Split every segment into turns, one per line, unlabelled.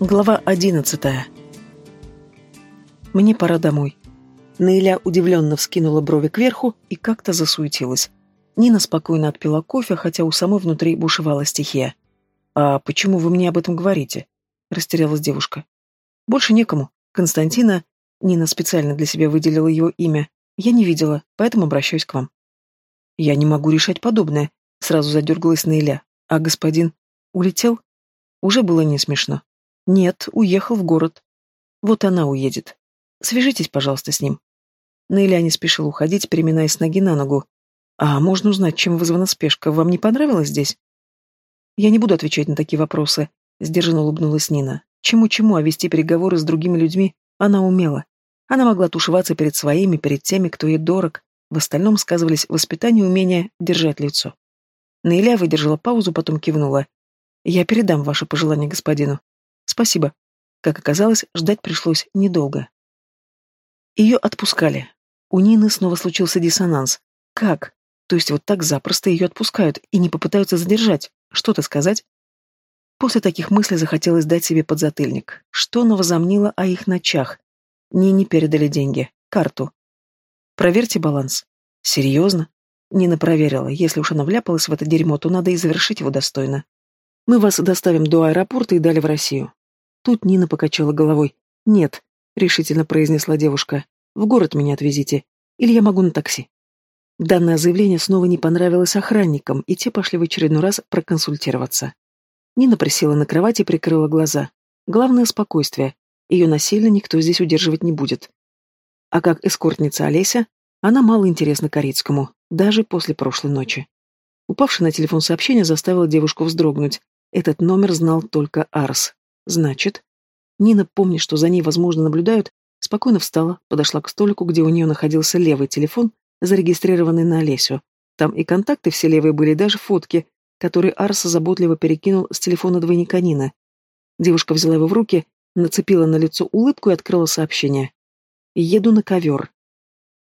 Глава одиннадцатая. Мне пора домой. Наиля удивленно вскинула брови кверху и как-то засуетилась. Нина спокойно отпила кофе, хотя у самой внутри бушевала стихия. «А почему вы мне об этом говорите?» — растерялась девушка. «Больше некому. Константина...» Нина специально для себя выделила его имя. «Я не видела, поэтому обращаюсь к вам». «Я не могу решать подобное», — сразу задергалась Наиля. «А господин улетел?» Уже было не смешно. Нет, уехал в город. Вот она уедет. Свяжитесь, пожалуйста, с ним. Наиля не спешил уходить, переминаясь с ноги на ногу. А можно узнать, чем вызвана спешка? Вам не понравилось здесь? Я не буду отвечать на такие вопросы, сдержанно улыбнулась Нина. Чему-чему, а вести переговоры с другими людьми она умела. Она могла тушеваться перед своими, перед теми, кто ей дорог. В остальном сказывались воспитание и умение держать лицо. Наиля выдержала паузу, потом кивнула. «Я передам ваше пожелание господину. Спасибо. Как оказалось, ждать пришлось недолго. Ее отпускали. У Нины снова случился диссонанс. Как? То есть вот так запросто ее отпускают и не попытаются задержать? Что-то сказать? После таких мыслей захотелось дать себе подзатыльник. Что она возомнила о их ночах? Нине передали деньги. Карту. Проверьте баланс. Серьезно? Нина проверила. Если уж она вляпалась в это дерьмо, то надо и завершить его достойно. Мы вас доставим до аэропорта и дали в Россию. Тут Нина покачала головой. «Нет», — решительно произнесла девушка, — «в город меня отвезите. Или я могу на такси». Данное заявление снова не понравилось охранникам, и те пошли в очередной раз проконсультироваться. Нина присела на кровати и прикрыла глаза. Главное — спокойствие. Ее насильно никто здесь удерживать не будет. А как эскортница Олеся, она мало интересна Корицкому, даже после прошлой ночи. Упавшее на телефон сообщение заставило девушку вздрогнуть. Этот номер знал только Арс. Значит, Нина, помня, что за ней, возможно, наблюдают, спокойно встала, подошла к столику, где у нее находился левый телефон, зарегистрированный на Олесю. Там и контакты все левые были, даже фотки, которые Арс заботливо перекинул с телефона двойника Нины. Девушка взяла его в руки, нацепила на лицо улыбку и открыла сообщение. «Еду на ковер».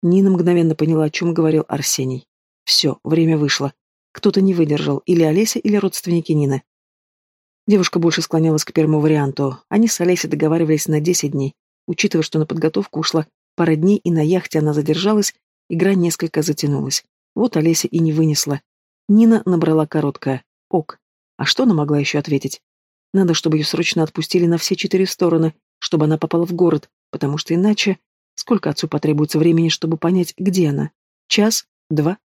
Нина мгновенно поняла, о чем говорил Арсений. Все, время вышло. Кто-то не выдержал, или Олеся, или родственники Нины. Девушка больше склонялась к первому варианту. Они с Олесей договаривались на 10 дней. Учитывая, что на подготовку ушла пара дней, и на яхте она задержалась, игра несколько затянулась. Вот Олеся и не вынесла. Нина набрала короткое «Ок». А что она могла еще ответить? Надо, чтобы ее срочно отпустили на все четыре стороны, чтобы она попала в город, потому что иначе... Сколько отцу потребуется времени, чтобы понять, где она? Час? Два?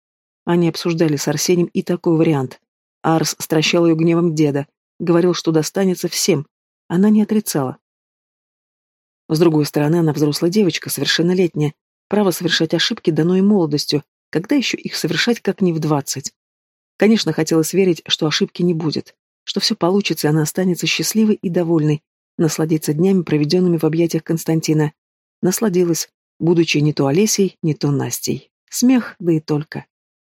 Они обсуждали с Арсением и такой вариант. Арс стращал ее гневом деда, Говорил, что достанется всем. Она не отрицала. С другой стороны, она взрослая девочка, совершеннолетняя. Право совершать ошибки дано и молодостью, когда еще их совершать как не в двадцать. Конечно, хотелось верить, что ошибки не будет, что все получится, и она останется счастливой и довольной, насладиться днями, проведенными в объятиях Константина. Насладилась, будучи не то Олесей, не то Настей. Смех, да и только.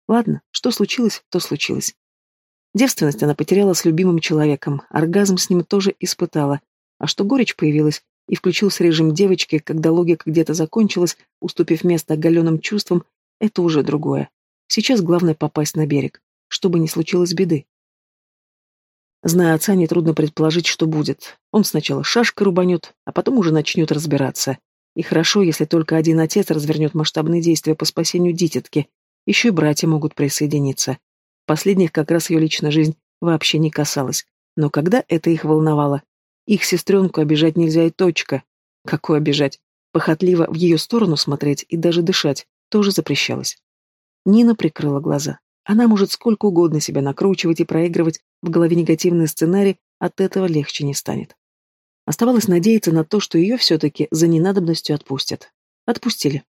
Ладно, что случилось, то случилось. Девственность она потеряла с любимым человеком, оргазм с ним тоже испытала. А что горечь появилась, и включился режим девочки, когда логика где-то закончилась, уступив место оголенным чувствам, это уже другое. Сейчас главное попасть на берег, чтобы не случилось беды. Зная отца, нетрудно предположить, что будет. Он сначала шашкой рубанет, а потом уже начнет разбираться. И хорошо, если только один отец развернет масштабные действия по спасению дитятки. Еще и братья могут присоединиться. Последних как раз ее личная жизнь вообще не касалась. Но когда это их волновало? Их сестренку обижать нельзя и точка. Какой обижать? Похотливо в ее сторону смотреть и даже дышать тоже запрещалось. Нина прикрыла глаза. Она может сколько угодно себя накручивать и проигрывать в голове негативный сценарий, от этого легче не станет. Оставалось надеяться на то, что ее все-таки за ненадобностью отпустят. Отпустили.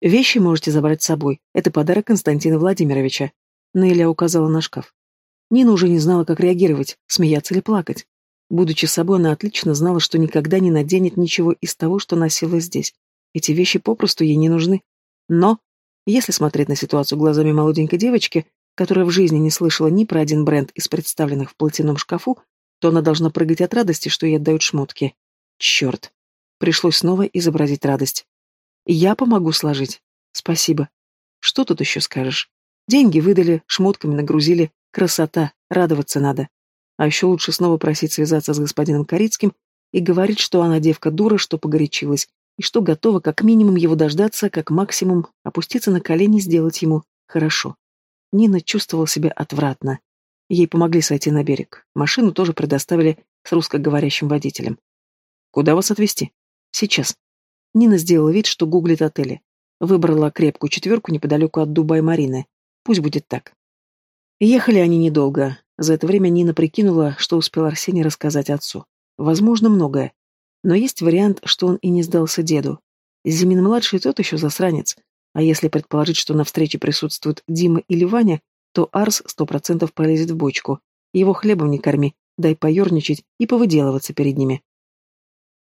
Вещи можете забрать с собой. Это подарок Константина Владимировича. Неля указала на шкаф. Нина уже не знала, как реагировать, смеяться или плакать. Будучи собой, она отлично знала, что никогда не наденет ничего из того, что носила здесь. Эти вещи попросту ей не нужны. Но, если смотреть на ситуацию глазами молоденькой девочки, которая в жизни не слышала ни про один бренд из представленных в платяном шкафу, то она должна прыгать от радости, что ей отдают шмотки. Черт. Пришлось снова изобразить радость. Я помогу сложить. Спасибо. Что тут еще скажешь? Деньги выдали, шмотками нагрузили. Красота, радоваться надо. А еще лучше снова просить связаться с господином Корицким и говорить, что она девка дура, что погорячилась, и что готова как минимум его дождаться, как максимум опуститься на колени и сделать ему хорошо. Нина чувствовала себя отвратно. Ей помогли сойти на берег. Машину тоже предоставили с русскоговорящим водителем. «Куда вас отвезти?» «Сейчас». Нина сделала вид, что гуглит отели. Выбрала крепкую четверку неподалеку от Дуба и Марины. Пусть будет так. Ехали они недолго. За это время Нина прикинула, что успел Арсений рассказать отцу. Возможно, многое. Но есть вариант, что он и не сдался деду. Зимин-младший тот еще засранец. А если предположить, что на встрече присутствуют Дима или Ваня, то Арс сто процентов полезет в бочку. Его хлебом не корми, дай поерничать и повыделываться перед ними.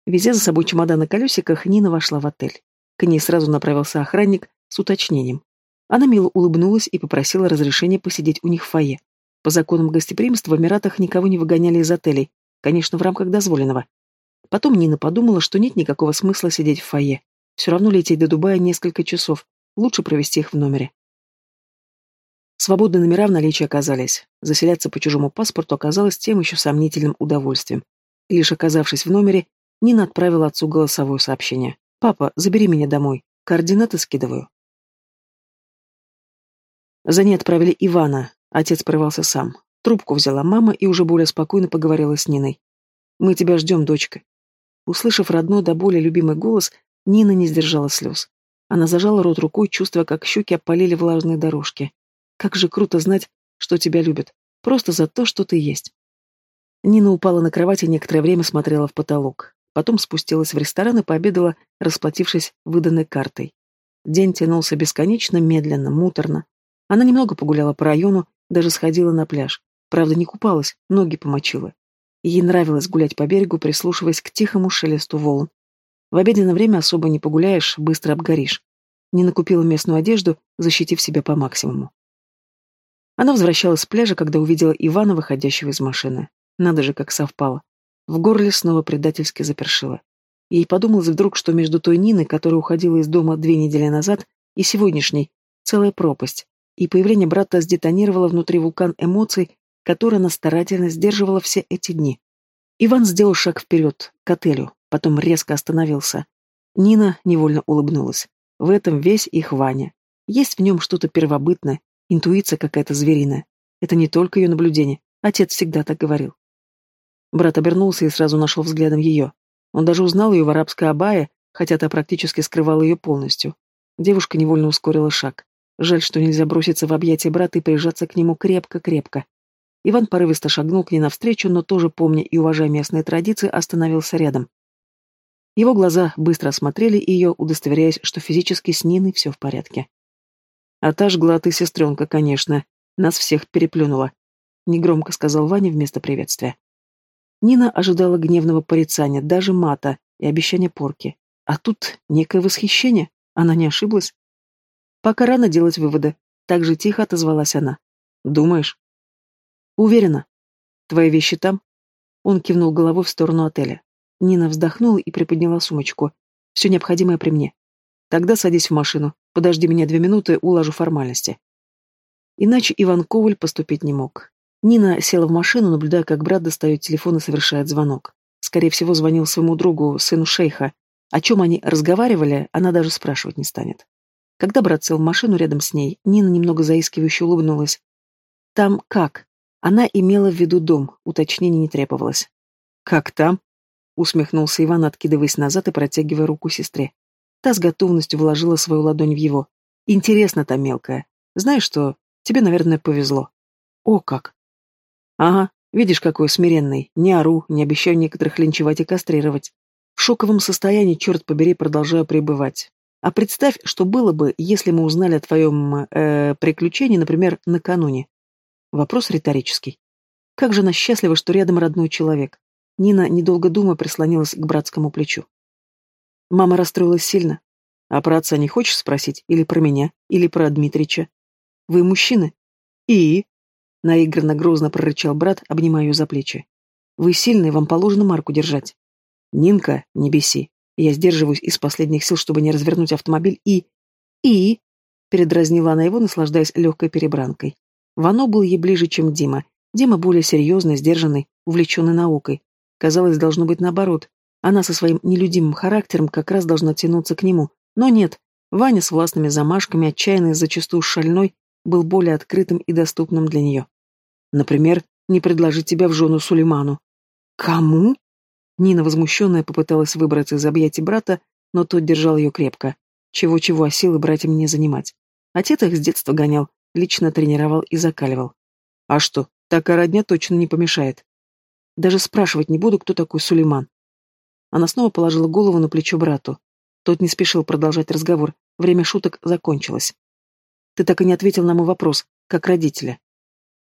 Везя за собой чемодан на колесиках, Нина вошла в отель. К ней сразу направился охранник с уточнением. Она мило улыбнулась и попросила разрешения посидеть у них в фойе. По законам гостеприимства в Эмиратах никого не выгоняли из отелей, конечно, в рамках дозволенного. Потом Нина подумала, что нет никакого смысла сидеть в фойе. Все равно лететь до Дубая несколько часов, лучше провести их в номере. Свободные номера в наличии оказались. Заселяться по чужому паспорту оказалось тем еще сомнительным удовольствием. лишь оказавшись в номере, Нина отправила отцу голосовое сообщение. «Папа, забери меня домой. Координаты скидываю». За ней отправили Ивана. Отец порывался сам. Трубку взяла мама и уже более спокойно поговорила с Ниной. «Мы тебя ждем, дочка». Услышав родной до боли любимый голос, Нина не сдержала слез. Она зажала рот рукой, чувствуя, как щеки опалили влажные дорожки. Как же круто знать, что тебя любят. Просто за то, что ты есть. Нина упала на кровать и некоторое время смотрела в потолок. Потом спустилась в ресторан и пообедала, расплатившись выданной картой. День тянулся бесконечно, медленно, муторно. Она немного погуляла по району, даже сходила на пляж. Правда, не купалась, ноги помочила. Ей нравилось гулять по берегу, прислушиваясь к тихому шелесту волн. В обеденное время особо не погуляешь, быстро обгоришь. Не накупила местную одежду, защитив себя по максимуму. Она возвращалась с пляжа, когда увидела Ивана, выходящего из машины. Надо же, как совпало. В горле снова предательски запершило. Ей подумалось вдруг, что между той Ниной, которая уходила из дома две недели назад, и сегодняшней, целая пропасть, и появление брата сдетонировало внутри вулкан эмоций, который она старательно сдерживала все эти дни. Иван сделал шаг вперед, к отелю, потом резко остановился. Нина невольно улыбнулась. В этом весь их Ваня. Есть в нем что-то первобытное, интуиция какая-то звериная. Это не только ее наблюдение, отец всегда так говорил. Брат обернулся и сразу нашел взглядом ее. Он даже узнал ее в арабской абае, хотя та практически скрывала ее полностью. Девушка невольно ускорила шаг. Жаль, что нельзя броситься в объятия брата и прижаться к нему крепко-крепко. Иван порывисто шагнул к ней навстречу, но тоже, помня и уважая местные традиции, остановился рядом. Его глаза быстро осмотрели ее, удостоверяясь, что физически с Ниной все в порядке. «А та жгла ты, сестренка, конечно. Нас всех переплюнула», — негромко сказал Ваня вместо приветствия. Нина ожидала гневного порицания, даже мата и обещания порки. А тут некое восхищение. Она не ошиблась. Пока рано делать выводы. Так же тихо отозвалась она. Думаешь? Уверена. Твои вещи там? Он кивнул головой в сторону отеля. Нина вздохнула и приподняла сумочку. Все необходимое при мне. Тогда садись в машину. Подожди меня две минуты, уложу формальности. Иначе Иван Коваль поступить не мог. Нина села в машину, наблюдая, как брат достает телефон и совершает звонок. Скорее всего, звонил своему другу, сыну шейха. О чем они разговаривали, она даже спрашивать не станет. Когда брат сел в машину рядом с ней, Нина немного заискивающе улыбнулась. «Там как?» Она имела в виду дом, уточнений не требовалось. «Как там?» — усмехнулся Иван, откидываясь назад и протягивая руку сестре. Та с готовностью вложила свою ладонь в его. «Интересно там, мелкая. Знаешь что, тебе, наверное, повезло». «О как!» Ага, видишь, какой смиренный. Не ору, не обещаю некоторых линчевать и кастрировать. В шоковом состоянии, черт побери, продолжаю пребывать. А представь, что было бы, если мы узнали о твоем э, приключении, например, накануне. Вопрос риторический. Как же она счастлива, что рядом родной человек. Нина, недолго думая, прислонилась к братскому плечу. Мама расстроилась сильно. А про отца не хочешь спросить? Или про меня? Или про Дмитрича? Вы мужчины? И? Наигранно грозно прорычал брат, обнимая ее за плечи. «Вы сильные, вам положено марку держать». «Нинка, не беси. Я сдерживаюсь из последних сил, чтобы не развернуть автомобиль и...» «И...» — передразнила она его, наслаждаясь легкой перебранкой. Вано был ей ближе, чем Дима, Дима более серьезный, сдержанный, увлеченный наукой. Казалось, должно быть наоборот. Она со своим нелюдимым характером как раз должна тянуться к нему. Но нет. Ваня с властными замашками, отчаянный, зачастую шальной, был более открытым и доступным для нее. Например, не предложить тебя в жену Сулейману. Кому? Нина, возмущенная, попыталась выбраться из объятий брата, но тот держал ее крепко. Чего-чего, а силы братьям не занимать. Отец их с детства гонял, лично тренировал и закаливал. А что, такая родня точно не помешает. Даже спрашивать не буду, кто такой Сулейман. Она снова положила голову на плечо брату. Тот не спешил продолжать разговор. Время шуток закончилось. Ты так и не ответил на мой вопрос, как родителя.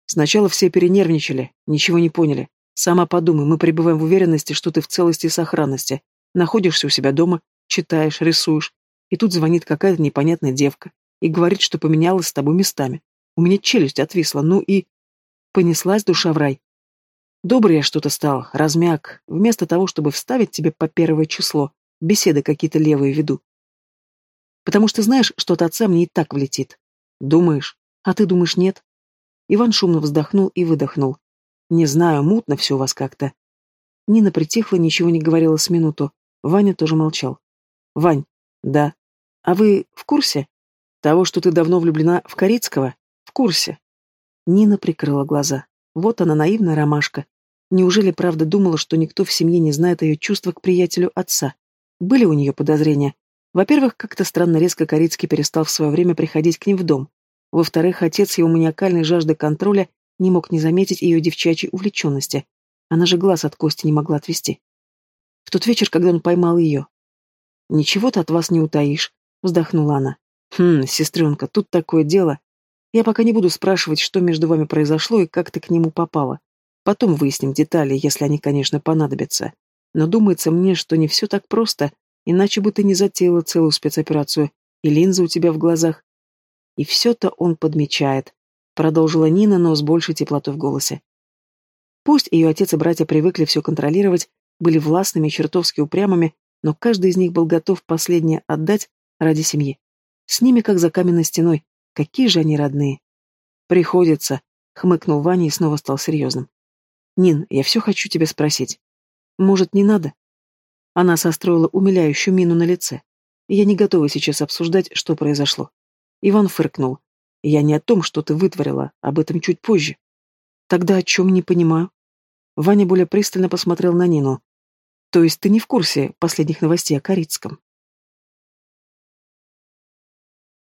Сначала все перенервничали, ничего не поняли. Сама подумай, мы пребываем в уверенности, что ты в целости и сохранности. Находишься у себя дома, читаешь, рисуешь. И тут звонит какая-то непонятная девка и говорит, что поменялась с тобой местами. У меня челюсть отвисла, ну и... Понеслась душа в рай. Добрый я что-то стал, размяк, вместо того, чтобы вставить тебе по первое число, беседы какие-то левые веду. Потому что знаешь, что от отца мне и так влетит. Думаешь, а ты думаешь нет? Иван шумно вздохнул и выдохнул. Не знаю, мутно все у вас как-то. Нина притихла, ничего не говорила с минуту. Ваня тоже молчал. Вань, да. А вы в курсе? Того, что ты давно влюблена в Корицкого? В курсе. Нина прикрыла глаза. Вот она, наивная ромашка. Неужели правда думала, что никто в семье не знает ее чувства к приятелю отца? Были у нее подозрения. Во-первых, как-то странно резко Корицкий перестал в свое время приходить к ним в дом. Во-вторых, отец его маниакальной жажды контроля не мог не заметить ее девчачьей увлеченности. Она же глаз от Кости не могла отвести. В тот вечер, когда он поймал ее. «Ничего ты от вас не утаишь», — вздохнула она. «Хм, сестренка, тут такое дело. Я пока не буду спрашивать, что между вами произошло и как ты к нему попала. Потом выясним детали, если они, конечно, понадобятся. Но думается мне, что не все так просто, иначе бы ты не затеяла целую спецоперацию, и линза у тебя в глазах. И все-то он подмечает продолжила Нина, но с большей теплотой в голосе. Пусть ее отец и братья привыкли все контролировать, были властными чертовски упрямыми, но каждый из них был готов последнее отдать ради семьи. С ними как за каменной стеной. Какие же они родные. Приходится, хмыкнул Ваня и снова стал серьезным. Нин, я все хочу тебя спросить. Может, не надо? Она состроила умиляющую мину на лице. Я не готова сейчас обсуждать, что произошло. Иван фыркнул. Я не о том, что ты вытворила, об этом чуть позже. Тогда о чем не понимаю? Ваня более пристально посмотрел на Нину. То есть ты не в курсе последних новостей о Корицком?